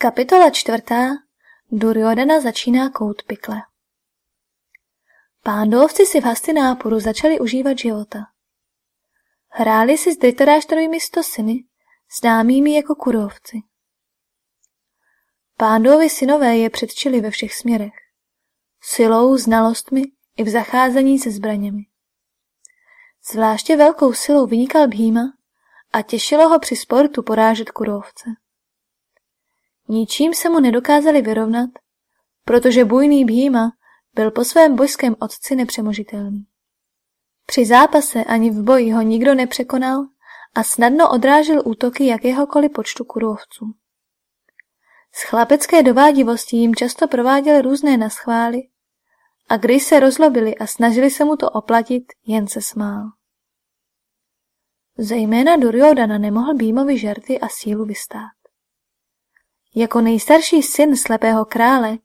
Kapitola čtvrtá. Duryodhana začíná kout pikle. Pándovci si v Hastinápuru začali užívat života. Hráli si s Dritaráštrovými syny, známými jako kurovci. Pándovi synové je předčili ve všech směrech. Silou, znalostmi i v zacházení se zbraněmi. Zvláště velkou silou vynikal Bhýma a těšilo ho při sportu porážet kurovce. Ničím se mu nedokázali vyrovnat, protože bujný Bhýma byl po svém božském otci nepřemožitelný. Při zápase ani v boji ho nikdo nepřekonal a snadno odrážel útoky jakéhokoliv počtu kurovců. Z chlapecké dovádivosti jim často prováděl různé naschvály a když se rozlobili a snažili se mu to oplatit, jen se smál. Zejména Duryodhana nemohl Bímovi žerty a sílu vystát. Jako nejstarší syn slepého krále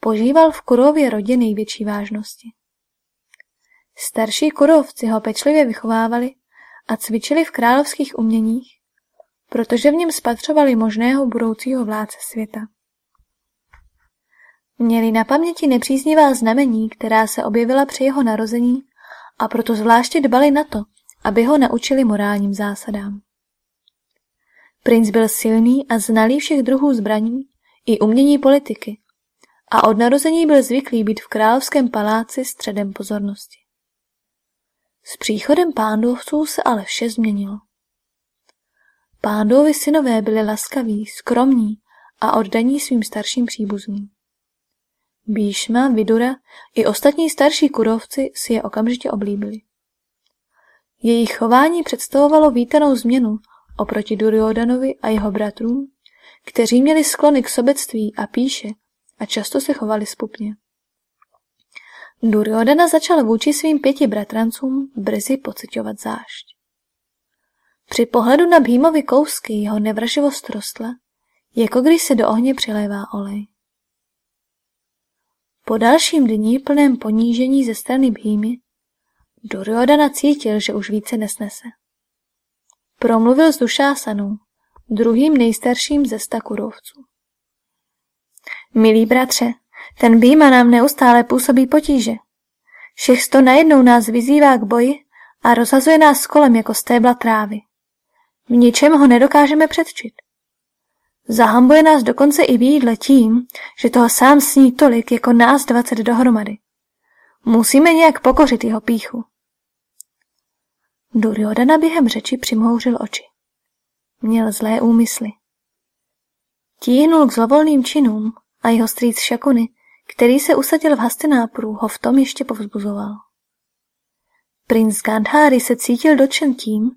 požíval v Kurově rodě největší vážnosti. Starší kurovci ho pečlivě vychovávali a cvičili v královských uměních, protože v něm spatřovali možného budoucího vládce světa. Měli na paměti nepříznivá znamení, která se objevila při jeho narození a proto zvláště dbali na to, aby ho naučili morálním zásadám. Princ byl silný a znalý všech druhů zbraní i umění politiky a od narození byl zvyklý být v královském paláci středem pozornosti. S příchodem pándovců se ale vše změnilo. Pándovi synové byli laskaví, skromní a oddaní svým starším příbuzným. Bíšma, Vidura i ostatní starší kurovci si je okamžitě oblíbili. Jejich chování představovalo vítanou změnu oproti Duryodanovi a jeho bratrům, kteří měli sklony k sobectví a píše a často se chovali spupně. Duryodana začal vůči svým pěti bratrancům brzy pocitovat zášť. Při pohledu na Bhímovi kousky jeho nevraživost rostla, jako když se do ohně přilévá olej. Po dalším dní plném ponížení ze strany Bhímy, Duryodana cítil, že už více nesnese. Promluvil s Dušásanou, druhým nejstarším ze sta kurovců. Milí bratře, ten býma nám neustále působí potíže. Všech sto najednou nás vyzývá k boji a rozhazuje nás kolem jako stébla trávy. V ničem ho nedokážeme předčit. Zahambuje nás dokonce i v tím, že toho sám sní tolik jako nás dvacet dohromady. Musíme nějak pokořit jeho píchu. Duryodana během řeči přimhouřil oči. Měl zlé úmysly. Tíhnul k zlovolným činům a jeho strýc Šakuny, který se usadil v Hastinápuru, ho v tom ještě povzbuzoval. Princ Gandháry se cítil dočen tím,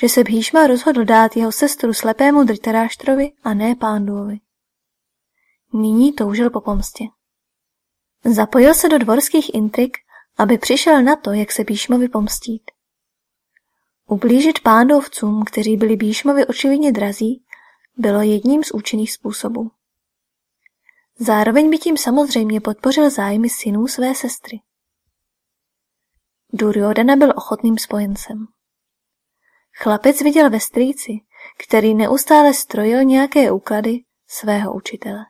že se Bhíšma rozhodl dát jeho sestru slepému Dritaráštrovi a ne pánduovi. Nyní toužil po pomstě. Zapojil se do dvorských intrik, aby přišel na to, jak se Bíšmovi pomstít. Ublížit pándovcům, kteří byli Bíšmovi očividně drazí, bylo jedním z účinných způsobů. Zároveň by tím samozřejmě podpořil zájmy synů své sestry. Duryodhana byl ochotným spojencem. Chlapec viděl ve strýci, který neustále strojil nějaké úklady svého učitele.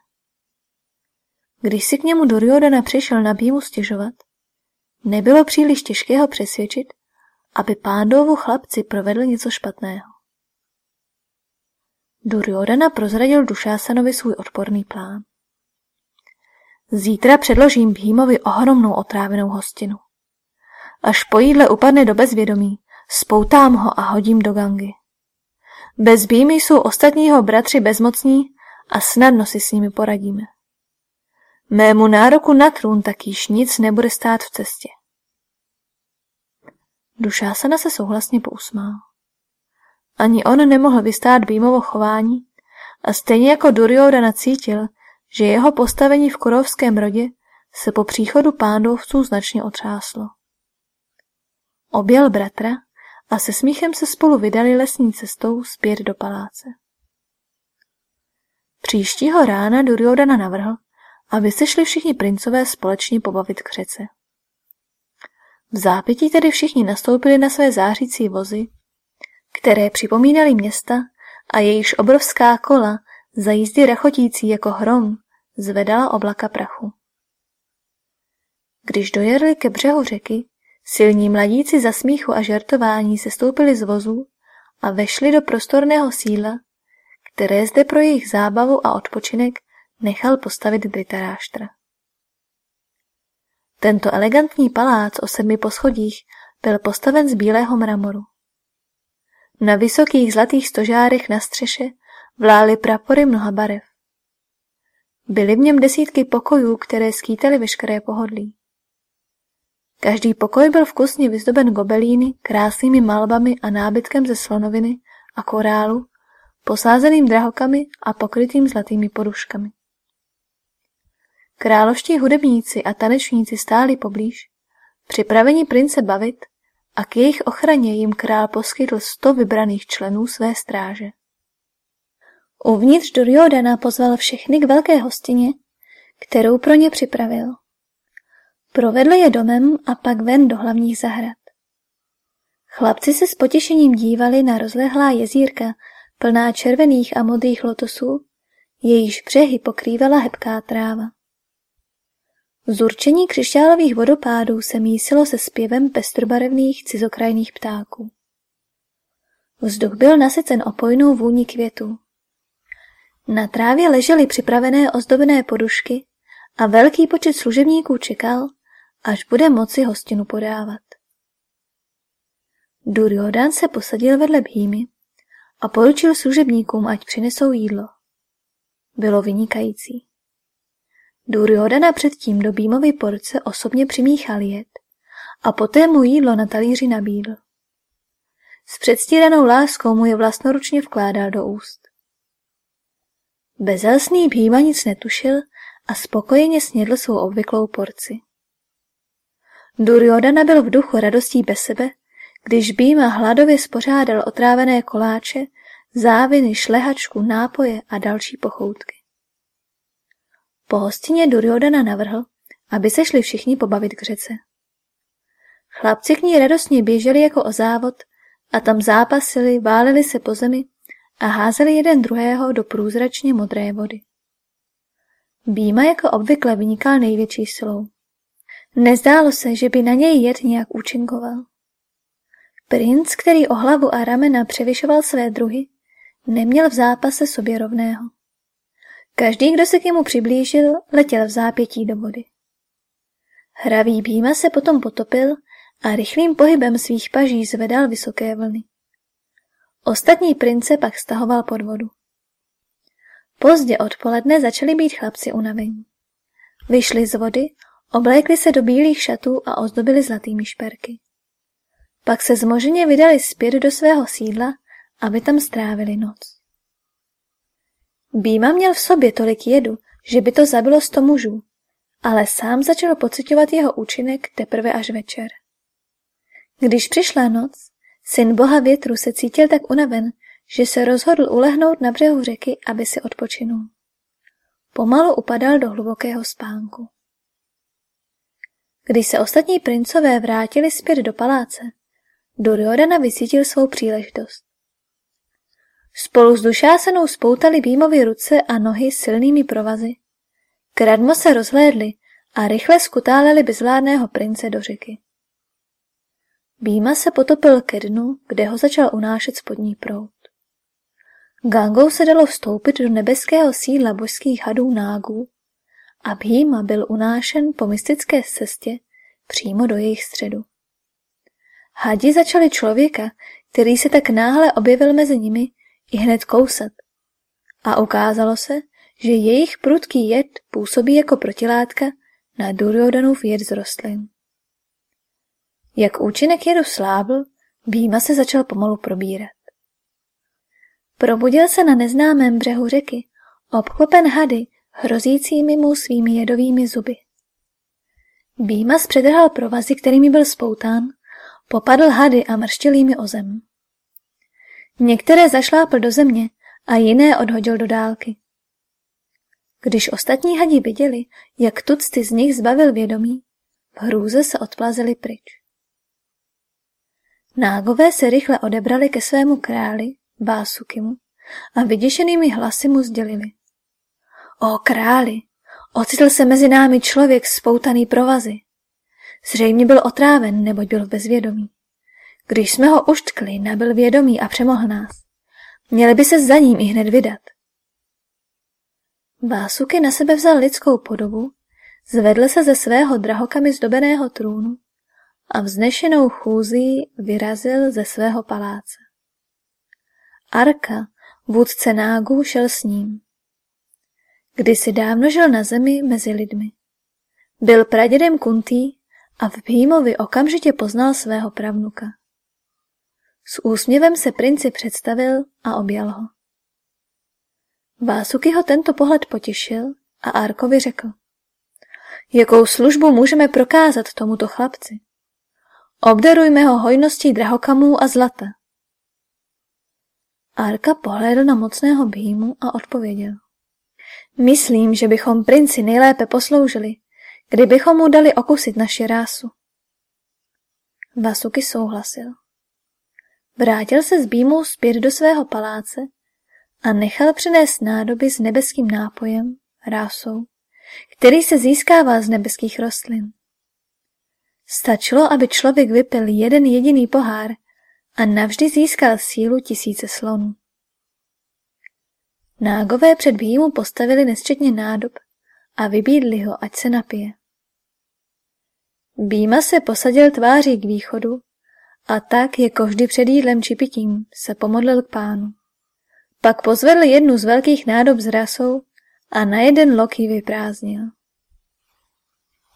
Když si k němu Duryodhana přišel na Bímu stěžovat, nebylo příliš těžkého přesvědčit, aby pándovu chlapci provedl něco špatného. Duryodhana prozradil Dušásanovi svůj odporný plán. Zítra předložím Bhímovi ohromnou otrávenou hostinu. Až po jídle upadne do bezvědomí, spoutám ho a hodím do gangy. Bez Bhímy jsou ostatního bratři bezmocní a snadno si s nimi poradíme. Mému nároku na trůn tak již nic nebude stát v cestě. Dušásana se souhlasně pousmál. Ani on nemohl vystát Bímovo chování a stejně jako Duryodhana cítil, že jeho postavení v kurovském rodě se po příchodu pándovců značně otřáslo. Objel bratra a se smíchem se spolu vydali lesní cestou zpět do paláce. Příštího rána Duryodhana navrhl, aby se šli všichni princové společně pobavit k řece. V zápětí tedy všichni nastoupili na své zářící vozy, které připomínaly města a jejichž obrovská kola za jízdy rachotící jako hrom, zvedala oblaka prachu. Když dojerli ke břehu řeky, silní mladíci za smíchu a žertování se stoupili z vozu a vešli do prostorného sídla, které zde pro jejich zábavu a odpočinek nechal postavit Dritaráštra. Tento elegantní palác o sedmi poschodích byl postaven z bílého mramoru. Na vysokých zlatých stožárech na střeše vlály prapory mnoha barev. Byly v něm desítky pokojů, které skýtaly veškeré pohodlí. Každý pokoj byl vkusně vyzdoben gobelíny, krásnými malbami a nábytkem ze slonoviny a korálu, posázeným drahokami a pokrytým zlatými poruškami. Královští hudebníci a tanečníci stáli poblíž, připraveni prince bavit a k jejich ochraně jim král poskytl sto vybraných členů své stráže. Uvnitř Duryodana pozval všechny k velké hostině, kterou pro ně připravil. Provedl je domem a pak ven do hlavních zahrad. Chlapci se s potěšením dívali na rozlehlá jezírka, plná červených a modrých lotosů, jejíž břehy pokrývala hebká tráva. Zurčení křišťálových vodopádů se mísilo se zpěvem pestrobarevných cizokrajných ptáků. Vzduch byl nasycen opojnou vůní květů. Na trávě ležely připravené ozdobné podušky a velký počet služebníků čekal, až bude moci hostinu podávat. Duryodan se posadil vedle Bhýmy a poručil služebníkům, ať přinesou jídlo. Bylo vynikající. Duryodana předtím do Bímovy porce osobně přimíchal jed a poté mu jídlo na talíři nabídl. S předstíranou láskou mu je vlastnoručně vkládal do úst. Bezelstný Bhýma nic netušil a spokojeně snědl svou obvyklou porci. Duryodana byl v duchu radostí bez sebe, když Bhýma hladově spořádal otrávené koláče, záviny, šlehačku, nápoje a další pochoutky. Po hostině Duryodana navrhl, aby se šli všichni pobavit k řece. Chlapci k ní radostně běželi jako o závod a tam zápasili, váleli se po zemi a házeli jeden druhého do průzračně modré vody. Býma jako obvykle vynikal největší silou. Nezdálo se, že by na něj jed nějak účinkoval. Princ, který o hlavu a ramena převyšoval své druhy, neměl v zápase sobě rovného. Každý, kdo se k němu přiblížil, letěl v zápětí do vody. Hravý býma se potom potopil a rychlým pohybem svých paží zvedal vysoké vlny. Ostatní prince pak stahoval pod vodu. Pozdě odpoledne začali být chlapci unavení. Vyšli z vody, oblékli se do bílých šatů a ozdobili zlatými šperky. Pak se zmoženě vydali zpět do svého sídla, aby tam strávili noc. Býma měl v sobě tolik jedu, že by to zabilo sto mužů, ale sám začal pocitovat jeho účinek teprve až večer. Když přišla noc, syn boha větru se cítil tak unaven, že se rozhodl ulehnout na břehu řeky, aby si odpočinul. Pomalu upadal do hlubokého spánku. Když se ostatní princové vrátili zpět do paláce, Duryodhana vysítil svou příležitost. Spolu s dušásenou spoutali Bímovi ruce a nohy silnými provazy. Kradmo se rozhlédli a rychle skutáleli bezvládného prince do řeky. Býma se potopil ke dnu, kde ho začal unášet spodní prout. Gangou se dalo vstoupit do nebeského sídla božských hadů nágů a Bhima byl unášen po mystické cestě přímo do jejich středu. Hadi začali člověka, který se tak náhle objevil mezi nimi, i hned kousat. A ukázalo se, že jejich prudký jed působí jako protilátka na Duryodanův jed z rostlin. Jak účinek jedu slábl, Býma se začal pomalu probírat. Probudil se na neznámém břehu řeky, obklopen hady, hrozícími mu svými jedovými zuby. Býma zpředrhal provazy, kterými byl spoután, popadl hady a mrštil jimi o zem. Některé zašlápl do země a jiné odhodil do dálky. Když ostatní hadi viděli, jak tucty z nich zbavil vědomí, v hrůze se odplazili pryč. Nágové se rychle odebrali ke svému králi, Básukimu, a vyděšenými hlasy mu sdělili. O králi, ocitl se mezi námi člověk spoutaný provazy. Zřejmě byl otráven, neboť byl v bezvědomí. Když jsme ho uštkli, nabil vědomí a přemohl nás. Měli by se za ním i hned vydat. Vásuky na sebe vzal lidskou podobu, zvedl se ze svého drahokami zdobeného trůnu a vznešenou chůzí vyrazil ze svého paláce. Arka, vůdce nágů, šel s ním. Kdysi dávno žil na zemi mezi lidmi. Byl pradědem Kuntý a v Bhímovi okamžitě poznal svého pravnuka. S úsměvem se princi představil a objal ho. Vásuky ho tento pohled potěšil a Arkovi řekl. Jakou službu můžeme prokázat tomuto chlapci? Obdarujme ho hojností drahokamů a zlata. Arka pohlédl na mocného Bhímu a odpověděl. Myslím, že bychom princi nejlépe posloužili, kdybychom mu dali okusit naši rásu. Vasuky souhlasil. Vrátil se s Bímou zpět do svého paláce a nechal přinést nádoby s nebeským nápojem, rásou, který se získává z nebeských rostlin. Stačilo, aby člověk vypil jeden jediný pohár a navždy získal sílu tisíce slonů. Nágové před Bímu postavili nesčetně nádob a vybídli ho, ať se napije. Býma se posadil tváří k východu a tak, jako vždy před jídlem či pitím, se pomodlil k pánu. Pak pozvedl jednu z velkých nádob s rasou a na jeden lok ji vyprázdnil.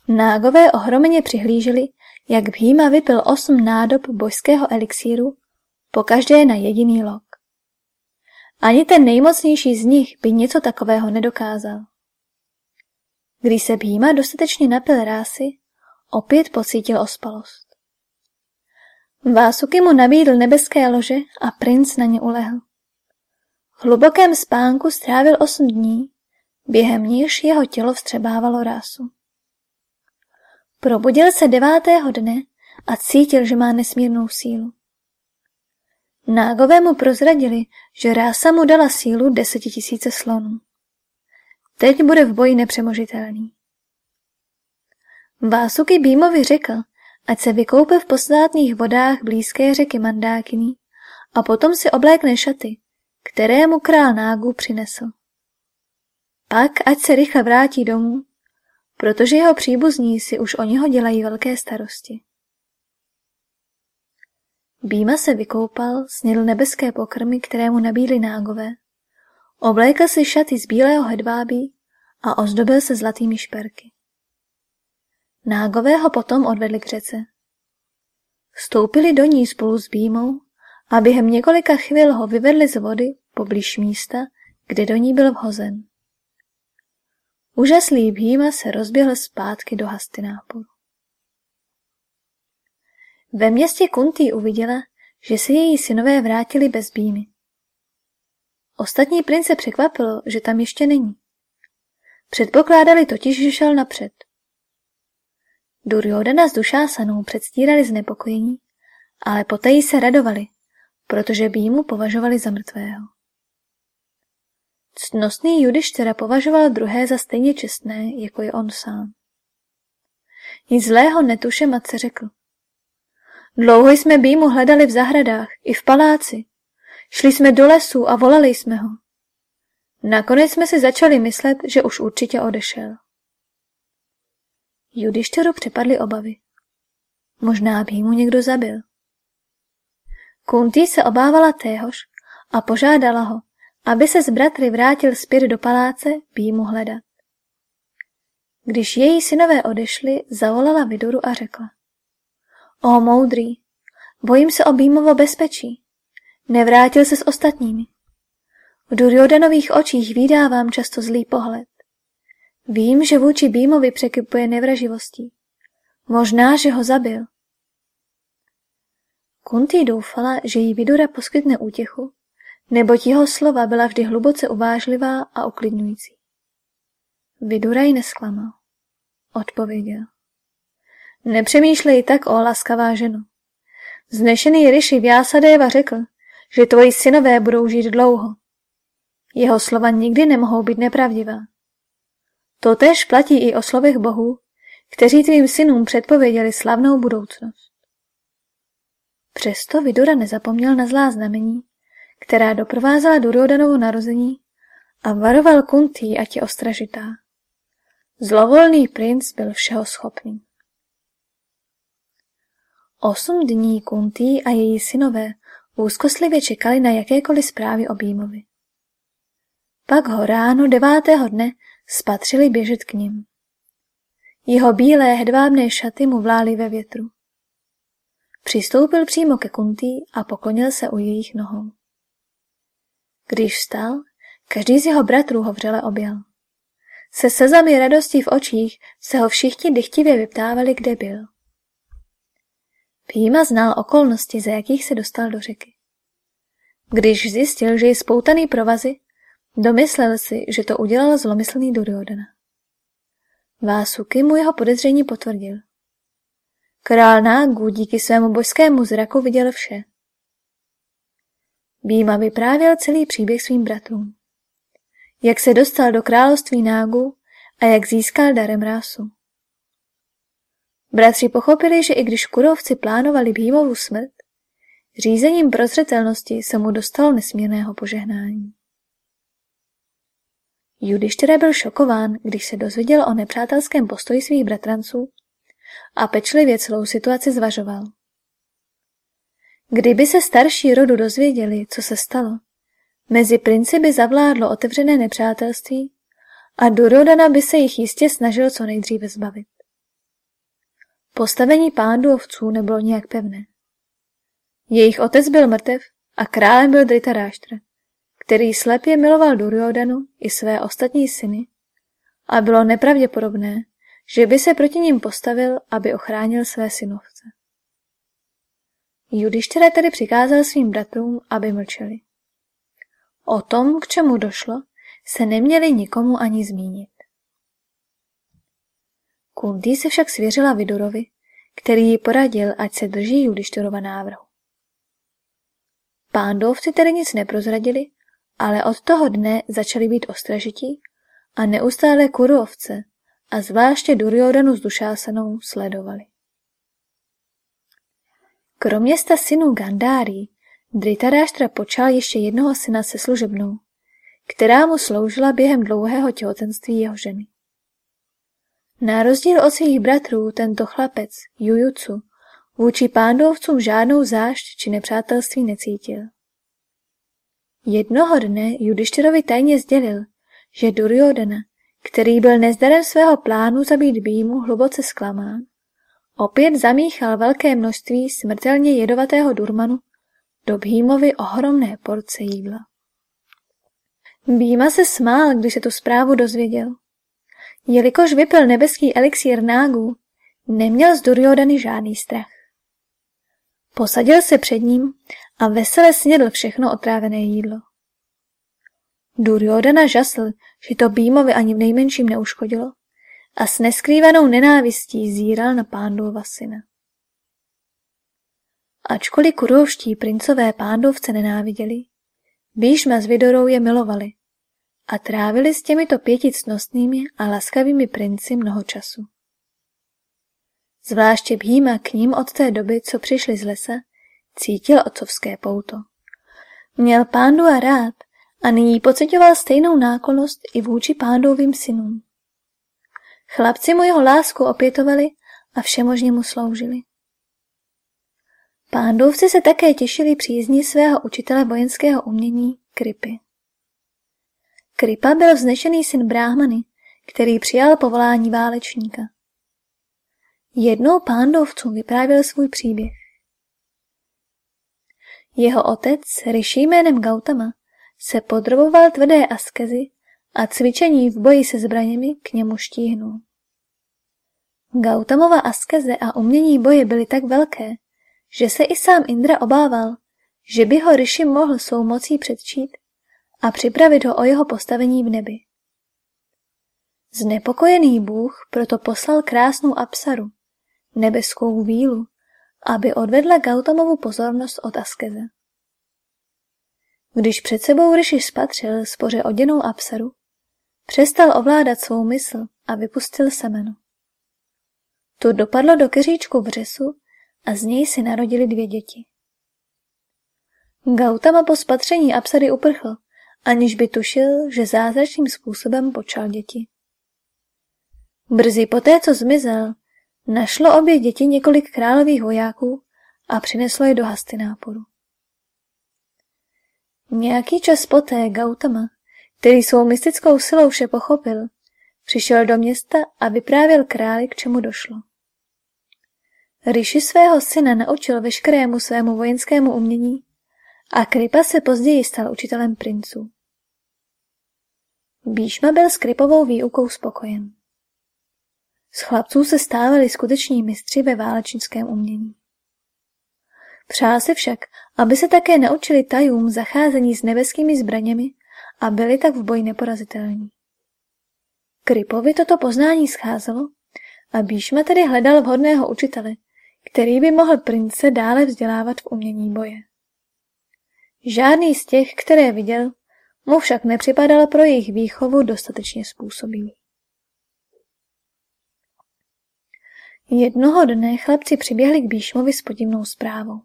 Nágové ohromeně přihlíželi, jak Bhýma vypil osm nádob božského elixíru, po každé na jediný lok. Ani ten nejmocnější z nich by něco takového nedokázal. Když se Bhýma dostatečně napil rásy, opět pocítil ospalost. Vásuky mu nabídl nebeské lože a princ na ně ulehl. V hlubokém spánku strávil osm dní, během níž jeho tělo vstřebávalo rásu. Probudil se devátého dne a cítil, že má nesmírnou sílu. Nágové mu prozradili, že rása mu dala sílu desetitisíce slonů. Teď bude v boji nepřemožitelný. Vásuky Bímovi řekl, ať se vykoupe v posvátných vodách blízké řeky Mandákiny a potom si oblékne šaty, které mu král Nágu přinesl. Pak ať se rychle vrátí domů, protože jeho příbuzní si už o něho dělají velké starosti. Býma se vykoupal, snědl nebeské pokrmy, které mu nabídly nágové, oblékl si šaty z bílého hedvábí a ozdobil se zlatými šperky. Nágové ho potom odvedli k řece. Vstoupili do ní spolu s Bímou a během několika chvil ho vyvedli z vody poblíž místa, kde do ní byl vhozen. Úžaslý Bhýma se rozběhl zpátky do Hastináporu. Ve městě Kuntý uviděla, že se její synové vrátili bez Bímy. Ostatní prince překvapilo, že tam ještě není. Předpokládali totiž, že šel napřed. Duryodhana s Dušásanou předstírali znepokojení, ale poté se radovali, protože Bímu považovali za mrtvého. Ctnostný Judištěra považoval druhé za stejně čestné, jako je on sám. Nic zlého netuše matce řekl. Dlouho jsme Bímu hledali v zahradách i v paláci. Šli jsme do lesu a volali jsme ho. Nakonec jsme si začali myslet, že už určitě odešel. Judištěru přepadly obavy. Možná by mu někdo zabil. Kunti se obávala téhož a požádala ho, aby se z bratry vrátil zpět do paláce, mu hledat. Když její synové odešli, zavolala Viduru a řekla. O moudrý, bojím se o Bímovo bezpečí. Nevrátil se s ostatními. V Duryodanových očích vydávám často zlý pohled. Vím, že vůči Bímovi překypuje nevraživostí. Možná, že ho zabil. Kunti doufala, že jí Vidura poskytne útěchu, neboť jeho slova byla vždy hluboce uvážlivá a uklidňující. Vidura ji nesklamal. Odpověděl. Nepřemýšlej tak o laskavá ženo. Znešený Rishi Vyasadeva řekl, že tvoji synové budou žít dlouho. Jeho slova nikdy nemohou být nepravdivá. Totež platí i o slovech Bohu, kteří tvým synům předpověděli slavnou budoucnost. Přesto Vidura nezapomněl na zlá znamení, která doprovázela Duryodanovo narození a varoval Kuntý, ať je ostražitá. Zlovolný princ byl všeho schopný. Osm dní Kuntý a její synové úzkostlivě čekali na jakékoliv zprávy o Bímovi. Pak ho ráno devátého dne spatřili běžet k ním. Jeho bílé hedvábné šaty mu vlály ve větru. Přistoupil přímo ke Kuntý a poklonil se u jejich nohou. Když vstal, každý z jeho bratrů ho vřele objel. Se slzami radostí v očích se ho všichni dychtivě vyptávali, kde byl. Píma znal okolnosti, za jakých se dostal do řeky. Když zjistil, že je spoutaný provazy, domyslel si, že to udělal zlomyslný Duryodhana. Vásuky mu jeho podezření potvrdil. Král Nágu díky svému božskému zraku viděl vše. Býma vyprávěl celý příběh svým bratrům. Jak se dostal do království Nágu a jak získal darem rásu. Bratři pochopili, že i když kurovci plánovali Bímovu smrt, řízením prozřetelnosti se mu dostalo nesmírného požehnání. Judištěra byl šokován, když se dozvěděl o nepřátelském postoji svých bratranců a pečlivě celou situaci zvažoval. Kdyby se starší rodu dozvěděli, co se stalo, mezi princi by zavládlo otevřené nepřátelství a Durodana by se jich jistě snažil co nejdříve zbavit. Postavení pándovců nebylo nějak pevné. Jejich otec byl mrtev a králem byl Dritaráštra, který slepě miloval Duryodanu i své ostatní syny a bylo nepravděpodobné, že by se proti ním postavil, aby ochránil své synovce. Judištěra tedy přikázal svým bratrům, aby mlčeli. O tom, k čemu došlo, se neměli nikomu ani zmínit. Kuntý se však svěřila Vidurovi, který ji poradil, ať se drží Judištěrova návrhu. Pándovci tedy nic neprozradili, ale od toho dne začali být ostražití a neustále kurovce a zvláště Duryodanu s Dušásanou sledovali. Kromě sta synů Gandári, Dritaráštra počal ještě jednoho syna se služebnou, která mu sloužila během dlouhého těhotenství jeho ženy. Na rozdíl od svých bratrů tento chlapec, Jujucu, vůči pándovcům žádnou zášť či nepřátelství necítil. Jednoho dne Judištěrovi tajně sdělil, že Duryodana, který byl nezdarem svého plánu zabít Bímu hluboce zklamán, opět zamíchal velké množství smrtelně jedovatého durmanu do Bímovy ohromné porce jídla. Býma se smál, když se tu zprávu dozvěděl. Jelikož vypil nebeský elixír nágů, neměl z Duryodany žádný strach. Posadil se před ním a vesele snědl všechno otrávené jídlo. Duryodana žasl, že to Bímovi ani v nejmenším neuškodilo a s neskrývanou nenávistí zíral na pándova syna. Ačkoliv kurovští princové pándovce nenáviděli, Bíšma s Vidorou je milovali a trávili s těmito pěti cnostnými a laskavými princi mnoho času. Zvláště Bhýma k ním od té doby, co přišli z lesa, cítil otcovské pouto. Měl a rád a nyní pocitoval stejnou náklonost i vůči pándovým synům. Chlapci mu jeho lásku opětovali a všemožně mu sloužili. Pándovci se také těšili přízni svého učitele vojenského umění Kripy. Kripa byl vznešený syn Bráhmany, který přijal povolání válečníka. Jednou pándovcům vyprávěl svůj příběh. Jeho otec, Rishi jménem Gautama, se podroboval tvrdé askezi a cvičení v boji se zbraněmi k němu štíhnul. Gautamova askeze a umění boje byly tak velké, že se i sám Indra obával, že by ho Rishi mohl svou mocí předčít a připravit ho o jeho postavení v nebi. Znepokojený Bůh proto poslal krásnou Apsaru, nebeskou vílu, aby odvedla Gautamovu pozornost od askeze. Když před sebou Ryši spatřil spoře oděnou apsaru, přestal ovládat svou mysl a vypustil semeno. Tu dopadlo do keříčku vřesu a z něj si narodili dvě děti. Gautama po spatření apsary uprchl, aniž by tušil, že zázračným způsobem počal děti. Brzy poté, co zmizel, našlo obě děti několik králových vojáků a přineslo je do Hastináporu. Nějaký čas poté Gautama, který svou mystickou silou vše pochopil, přišel do města a vyprávěl králi, k čemu došlo. Rishi svého syna naučil veškerému svému vojenskému umění a Kripa se později stal učitelem princů. Bíšma byl s Kripovou výukou spokojen. Z chlapců se stávali skuteční mistři ve válečnickém umění. Přál se však, aby se také naučili tajům zacházení s nebeskými zbraněmi a byli tak v boji neporazitelní. Kripovi toto poznání scházelo a Bíšma tedy hledal vhodného učitele, který by mohl prince dále vzdělávat v umění boje. Žádný z těch, které viděl, mu však nepřipadal pro jejich výchovu dostatečně způsobivý. Jednoho dne chlapci přiběhli k Bíšmovi s podivnou zprávou.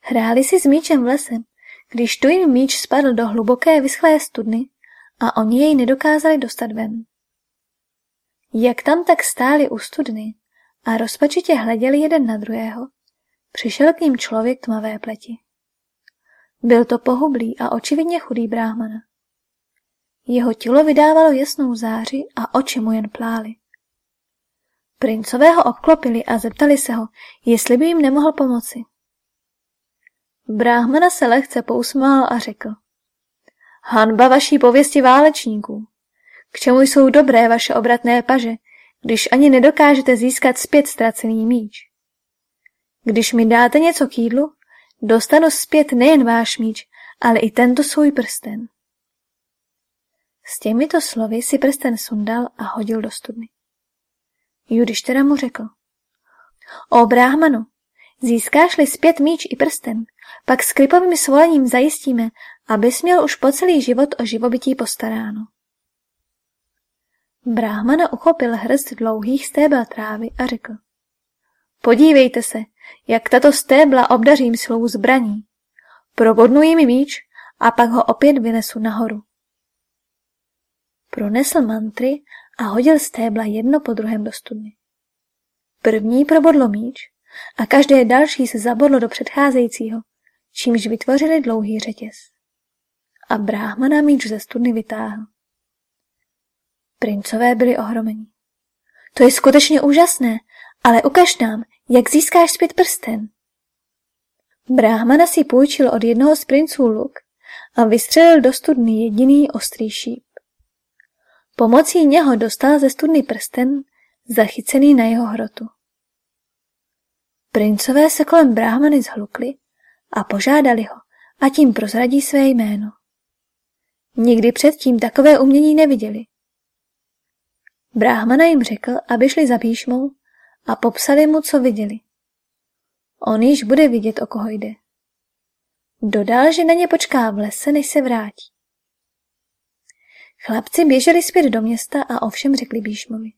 Hráli si s míčem v lese, když tu jim míč spadl do hluboké vyschlé studny a oni jej nedokázali dostat ven. Jak tam tak stáli u studny a rozpačitě hleděli jeden na druhého, přišel k ním člověk tmavé pleti. Byl to pohublý a očividně chudý bráhmana. Jeho tělo vydávalo jasnou záři a oči mu jen plály. Princové ho obklopili a zeptali se ho, jestli by jim nemohl pomoci. Bráhmana se lehce pousmál a řekl. Hanba vaší pověsti válečníků. K čemu jsou dobré vaše obratné paže, když ani nedokážete získat zpět ztracený míč? Když mi dáte něco k jídlu, dostanu zpět nejen váš míč, ale i tento svůj prsten. S těmito slovy si prsten sundal a hodil do studny. Judištera mu řekl. O bráhmanu, získáš-li zpět míč i prsten, pak s kripovým svolením zajistíme, abys měl už po celý život o živobytí postaráno. Brahmana uchopil hrst dlouhých stébel trávy a řekl. Podívejte se, jak tato stébla obdařím svou zbraní. Probodnu jimi míč a pak ho opět vynesu nahoru. Pronesl mantry a hodil stébla jedno po druhém do studny. První probodlo míč a každé další se zabodlo do předcházejícího, čímž vytvořili dlouhý řetěz. A bráhmana míč ze studny vytáhl. Princové byli ohromeni. To je skutečně úžasné, ale ukaž nám, jak získáš zpět prsten. Bráhmana si půjčil od jednoho z princů luk a vystřelil do studny jediný ostrý šíp. Pomocí něho dostal ze studny prsten, zachycený na jeho hrotu. Princové se kolem bráhmany zhlukli a požádali ho, a tím prozradí své jméno. Nikdy předtím takové umění neviděli. Bráhmana jim řekl, aby šli za píšmou a popsali mu, co viděli. On již bude vidět, o koho jde. Dodal, že na ně počká v lese, než se vrátí. Chlapci běželi zpět do města a ovšem řekli Bíšmovi.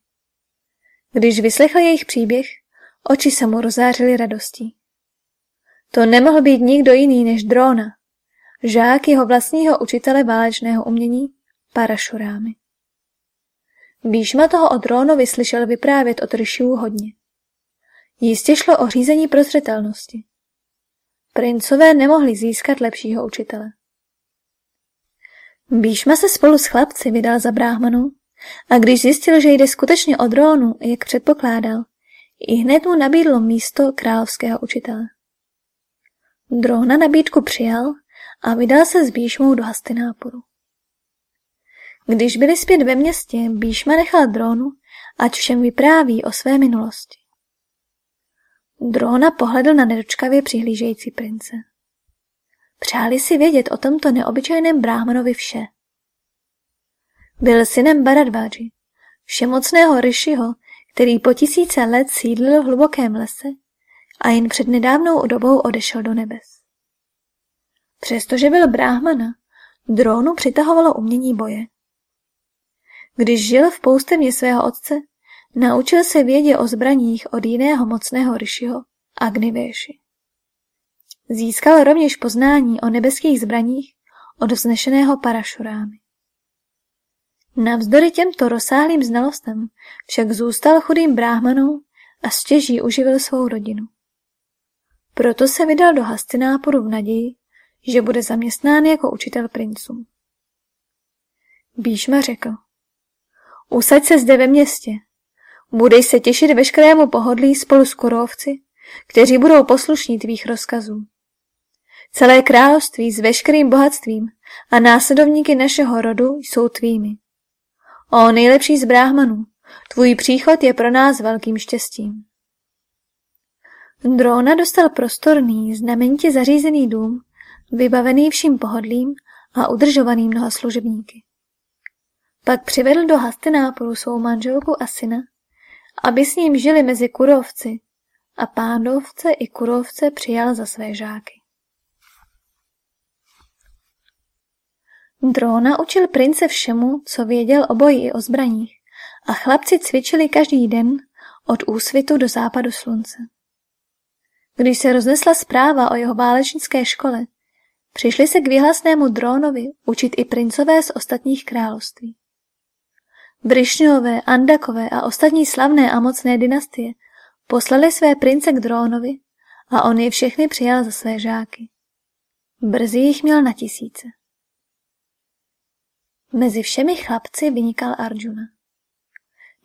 Když vyslechl jejich příběh, oči se mu rozářily radostí. To nemohl být nikdo jiný než Drona, žák jeho vlastního učitele válečného umění Parašurámy. Bíšma toho od Drónovi slyšel vyprávět od Ryšiů hodně. Jistě šlo o řízení prozřetelnosti. Princové nemohli získat lepšího učitele. Bíšma se spolu s chlapci vydal za bráhmanu a když zjistil, že jde skutečně o drónu, jak předpokládal, i hned mu nabídlo místo královského učitele. Drona nabídku přijal a vydal se s Bíšmou do Hastináporu. Když byli zpět ve městě, Bíšma nechal drónu, ať všem vypráví o své minulosti. Drona pohledl na nedočkavě přihlížející prince. Přáli si vědět o tomto neobyčejném bráhmanovi vše. Byl synem Baradváži, všemocného Rishiho, který po tisíce let sídlil v hlubokém lese a jen před nedávnou dobou odešel do nebes. Přestože byl bráhmana, drónu přitahovalo umění boje. Když žil v poustevně svého otce, naučil se vědě o zbraních od jiného mocného ryšiho, Agnivéši. Získal rovněž poznání o nebeských zbraních od vznešeného Parašurámy. Navzdory těmto rozsáhlým znalostem však zůstal chudým bráhmanou a stěží uživil svou rodinu. Proto se vydal do Hastináporu v naději, že bude zaměstnán jako učitel princům. Bíšma řekl, usaď se zde ve městě, budeš se těšit veškerému pohodlí spolu s korovci, kteří budou poslušní tvých rozkazů. Celé království s veškerým bohatstvím a následovníky našeho rodu jsou tvými. O nejlepší z bráhmanů, tvůj příchod je pro nás velkým štěstím. Drona dostal prostorný, znamenitě zařízený dům, vybavený vším pohodlím a udržovaný mnoha služebníky. Pak přivedl do Hastináporu svou manželku a syna, aby s ním žili mezi kurovci a pándovce i kurovce přijal za své žáky. Drona učil prince všemu, co věděl o boji i o zbraních a chlapci cvičili každý den od úsvitu do západu slunce. Když se roznesla zpráva o jeho válečnické škole, přišli se k výhlasnému drónovi učit i princové z ostatních království. Brišňové, Andakové a ostatní slavné a mocné dynastie poslali své prince k drónovi a on je všechny přijal za své žáky. Brzy jich měl na tisíce. Mezi všemi chlapci vynikal Arjuna.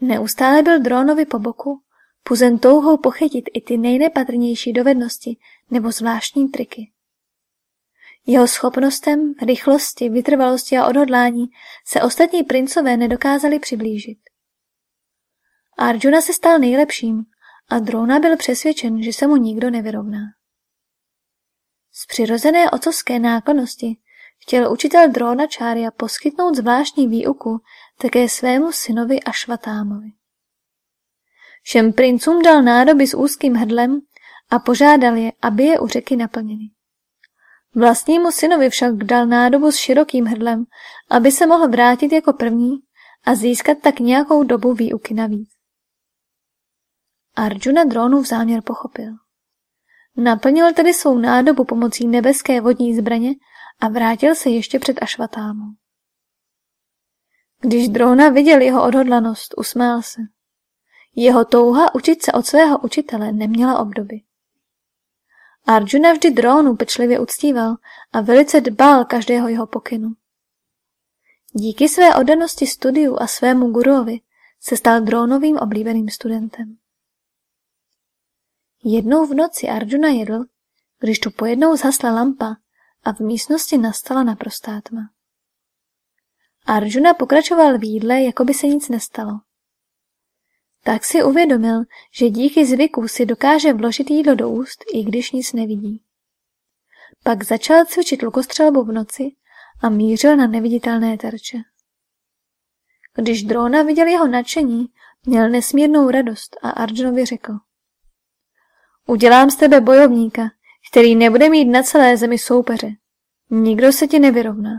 Neustále byl drónovi po boku, puzen touhou pochytit i ty nejnepatrnější dovednosti nebo zvláštní triky. Jeho schopnostem, rychlosti, vytrvalosti a odhodlání se ostatní princové nedokázali přiblížit. Arjuna se stal nejlepším a Drona byl přesvědčen, že se mu nikdo nevyrovná. Z přirozené otcovské náklonosti chtěl učitel Drona Čária poskytnout zvláštní výuku také svému synovi Ašvatámovi. Všem princům dal nádoby s úzkým hrdlem a požádal je, aby je u řeky naplnili. Vlastnímu synovi však dal nádobu s širokým hrdlem, aby se mohl vrátit jako první a získat tak nějakou dobu výuky navíc. Arjuna drónův záměr pochopil. Naplnil tedy svou nádobu pomocí nebeské vodní zbraně a vrátil se ještě před Ašvatámou. Když Drona viděl jeho odhodlanost, usmál se. Jeho touha učit se od svého učitele neměla obdoby. Arjuna vždy drónu pečlivě uctíval a velice dbal každého jeho pokynu. Díky své oddanosti studiu a svému guruovi se stal drónovým oblíbeným studentem. Jednou v noci Arjuna jedl, když tu pojednou zhasla lampa a v místnosti nastala naprostá tma. Arjuna pokračoval v jídle, jako by se nic nestalo. Tak si uvědomil, že díky zvyku si dokáže vložit jídlo do úst, i když nic nevidí. Pak začal cvičit lukostřelbu v noci a mířil na neviditelné terče. Když Drona viděl jeho nadšení, měl nesmírnou radost a Arjunovi řekl. Udělám z tebe bojovníka, který nebude mít na celé zemi soupeře. Nikdo se ti nevyrovná.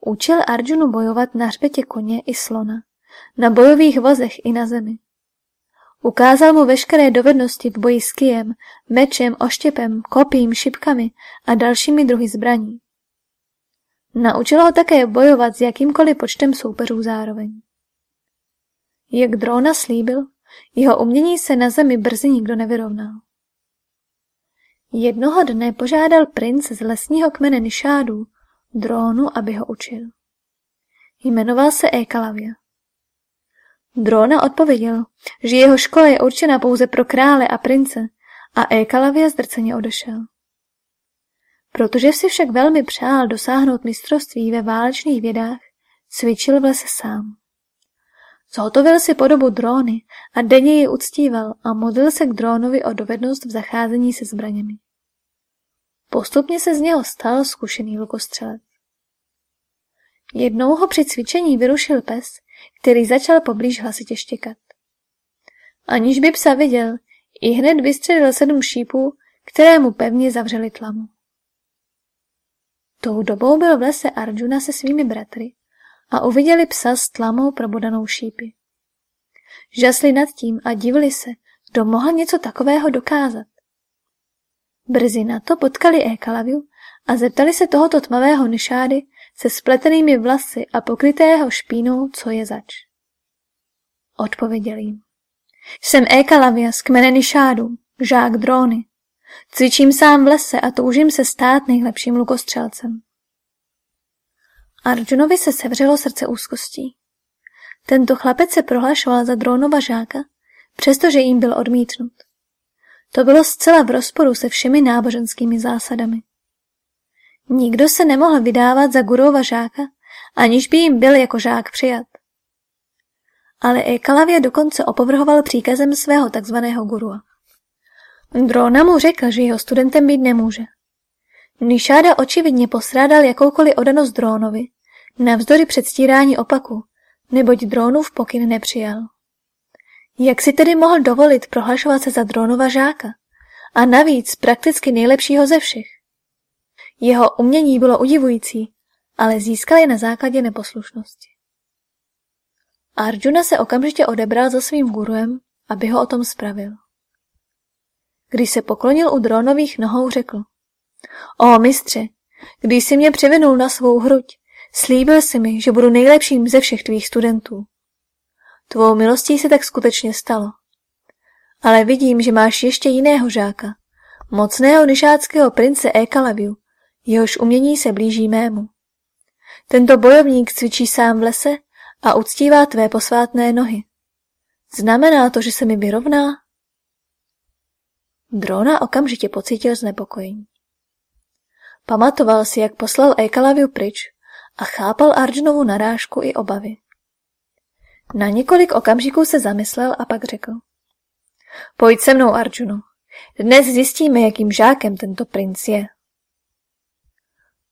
Učil Arjunu bojovat na hřbetě koně i slona na bojových vozech i na zemi. Ukázal mu veškeré dovednosti v boji s kijem, mečem, oštěpem, kopím, šipkami a dalšími druhy zbraní. Naučil ho také bojovat s jakýmkoliv počtem soupeřů zároveň. Jak Drona slíbil, jeho umění se na zemi brzy nikdo nevyrovnal. Jednoho dne požádal princ z lesního kmene Nišádů Drónu, aby ho učil. Jmenoval se Ekalavia. Drona odpověděl, že jeho škola je určena pouze pro krále a prince a Ekalavia zdrceně odešel. Protože si však velmi přál dosáhnout mistrovství ve válečných vědách, cvičil v lese sám. Zhotovil si podobu dróny a denně ji uctíval a modlil se k drónovi o dovednost v zacházení se zbraněmi. Postupně se z něho stal zkušený lukostřelec. Jednou ho při cvičení vyrušil pes který začal poblíž hlasitě štěkat. Aniž by psa viděl, i hned vystřelil sedm šípů, které mu pevně zavřeli tlamu. Tou dobou byl v lese Arjuna se svými bratry a uviděli psa s tlamou probodanou šípy. Žasli nad tím a divili se, kdo mohl něco takového dokázat. Brzy na to potkali Ekalaviu a zeptali se tohoto tmavého nišády se spletenými vlasy a pokrytého špínou, co je zač. Odpověděl jim. Jsem Ekalavia z kmene Nišádu, žák dróny. Cvičím sám v lese a toužím se stát nejlepším lukostřelcem. Arjunovi se sevřelo srdce úzkostí. Tento chlapec se prohlašoval za drónova žáka, přestože jim byl odmítnut. To bylo zcela v rozporu se všemi náboženskými zásadami. Nikdo se nemohl vydávat za gurova žáka, aniž by jim byl jako žák přijat. Ale Ekalavia dokonce opovrhoval příkazem svého takzvaného gurua. Drona mu řekl, že jeho studentem být nemůže. Nišáda očividně postrádal jakoukoliv odanost drónovi, navzdory předstírání opaku, neboť drónův pokyn nepřijal. Jak si tedy mohl dovolit prohlašovat se za drónova žáka? A navíc prakticky nejlepšího ze všech. Jeho umění bylo udivující, ale získal je na základě neposlušnosti. Arjuna se okamžitě odebral za svým guruem, aby ho o tom spravil. Když se poklonil u drónových nohou, řekl. O mistře, když jsi mě přivinul na svou hruď, slíbil jsi mi, že budu nejlepším ze všech tvých studentů. Tvou milostí se tak skutečně stalo. Ale vidím, že máš ještě jiného žáka, mocného nišáckého prince Ekalaviu, jehož umění se blíží mému. Tento bojovník cvičí sám v lese a uctívá tvé posvátné nohy. Znamená to, že se mi vyrovná? Drona okamžitě pocítil znepokojení. Pamatoval si, jak poslal Ekalaviu pryč a chápal Arjunovu narážku i obavy. Na několik okamžiků se zamyslel a pak řekl. Pojď se mnou, Arjunu. Dnes zjistíme, jakým žákem tento princ je.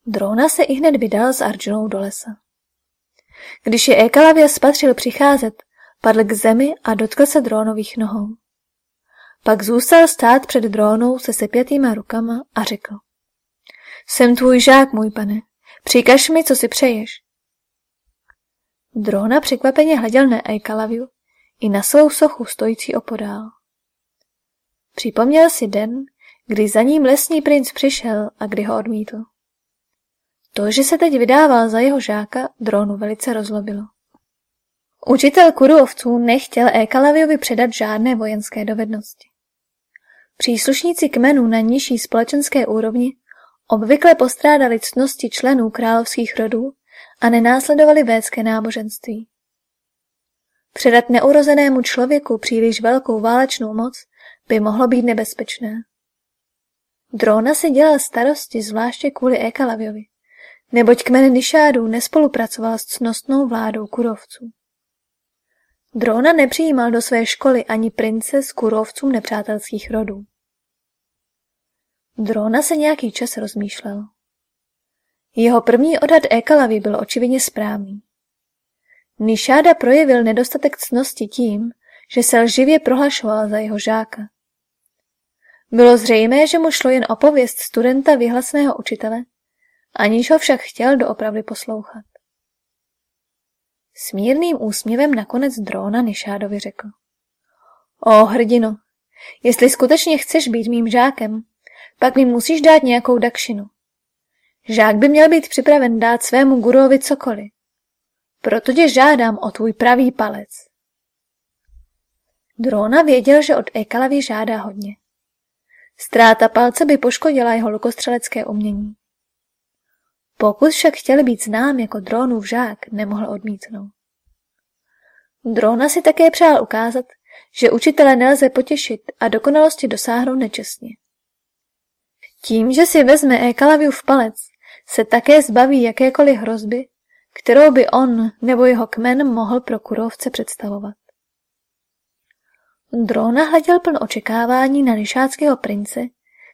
Drona se i hned vydal s Arjunou do lesa. Když je Ekalavia spatřil přicházet, padl k zemi a dotkl se drónových nohou. Pak zůstal stát před drónou se sepjatýma rukama a řekl. Jsem tvůj žák, můj pane. Přikaž mi, co si přeješ. Drona překvapeně hleděl na Eikalaviu i na svou sochu stojící opodál. Připomněl si den, kdy za ním lesní princ přišel a kdy ho odmítl. To, že se teď vydával za jeho žáka, Dronu velice rozlobilo. Učitel kuruovců nechtěl Ekalaviovi předat žádné vojenské dovednosti. Příslušníci kmenů na nižší společenské úrovni obvykle postrádali ctnosti členů královských rodů a nenásledovali védské náboženství. Předat neurozenému člověku příliš velkou válečnou moc by mohlo být nebezpečné. Drona si dělal starosti zvláště kvůli Ekalaviovi, neboť kmen Nišádů nespolupracoval s cnostnou vládou kurovců. Drona nepřijímal do své školy ani prince z kurovcům nepřátelských rodů. Drona se nějaký čas rozmýšlel. Jeho první odhad Ekalavy byl očividně správný. Nišáda projevil nedostatek cnosti tím, že se lživě prohlašoval za jeho žáka. Bylo zřejmé, že mu šlo jen o pověst studenta vyhlasného učitele, aniž ho však chtěl doopravdy poslouchat. S mírným úsměvem nakonec dróna Nišádovi řekl. O, hrdino, jestli skutečně chceš být mým žákem, pak mi musíš dát nějakou dakšinu. Žák by měl být připraven dát svému guruovi cokoliv. Proto tě žádám o tvůj pravý palec. Drona věděl, že od Ekalavy žádá hodně. Ztráta palce by poškodila jeho lukostřelecké umění. Pokud však chtěl být znám jako drónův žák, nemohl odmítnout. Drona si také přál ukázat, že učitele nelze potěšit a dokonalosti dosáhnout nečestně. Tím, že si vezme Ekalaviu v palec, se také zbaví jakékoliv hrozby, kterou by on nebo jeho kmen mohl pro kurovce představovat. Drona hleděl pln očekávání na nišáckého prince,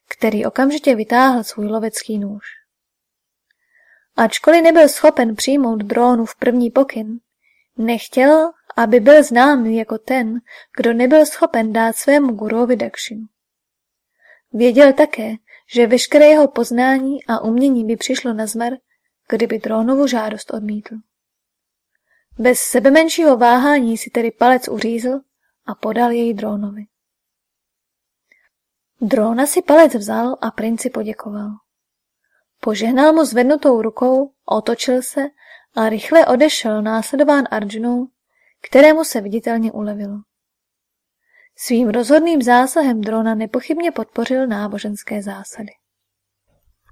který okamžitě vytáhl svůj lovecký nůž. Ačkoliv nebyl schopen přijmout drónu v první pokyn, nechtěl, aby byl známý jako ten, kdo nebyl schopen dát svému gurovi dakšinu. Věděl také, že veškeré jeho poznání a umění by přišlo na zmar, kdyby Drónovu žádost odmítl. Bez sebe menšího váhání si tedy palec uřízl a podal jej Drónovi. Dróna si palec vzal a princi poděkoval. Požehnal mu zvednutou rukou, otočil se a rychle odešel následován Arjunou, kterému se viditelně ulevilo. Svým rozhodným zásahem drona nepochybně podpořil náboženské zásady.